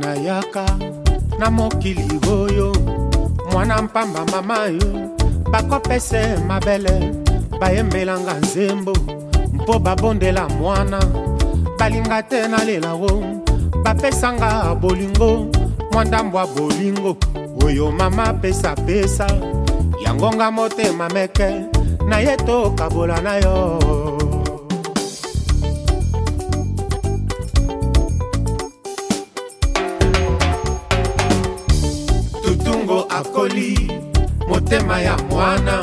nayaka na mokili oyo mwana mpamba mama yo bakopese mabele bayembelanga nzembo mpo babondela mwana balinga te nalelawo bapesanga bolingo mwandambo ya bolingo oyo mama pesapesa yango nga motema meke naye tokabola na yo akoli motema ya mwana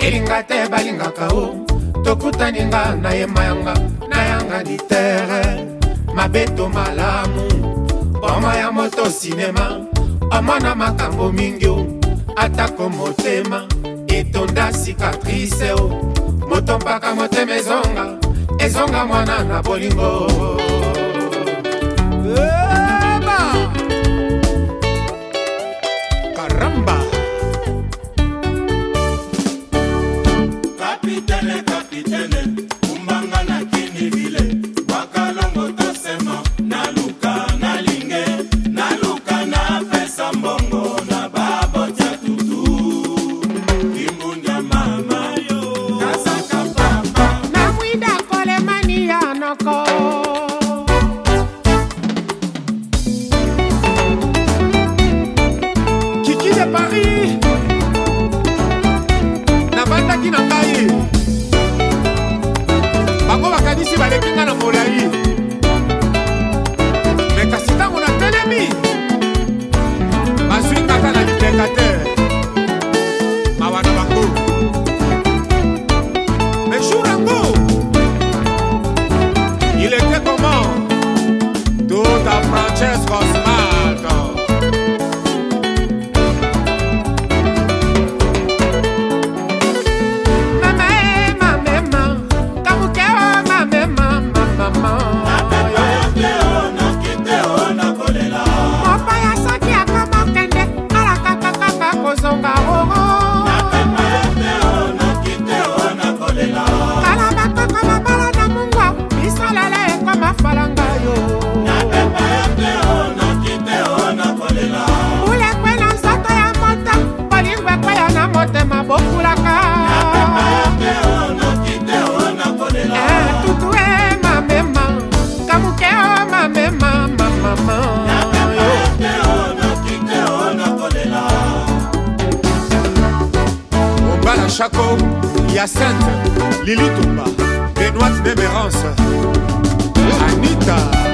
elinga te balingaka o tokutani nga nayema yanga nayanga litere mabeto malamu boma ya moto sinema omona makambo mingi o atako motema etonda sikatrise o moto mpaka motema ezonga ezonga mwana na bolingo hey! Eh! paris nabandaki na ngai bango bakanisi baleki nga na molai me kasi ntango natelemi bazwi kaka na libenga te mawa na bango me jour yango il était comment tout à francescos bokulaka tutu e mamema kamuke o mamema mamama obala chako yasente lilitumba benoit demerance anita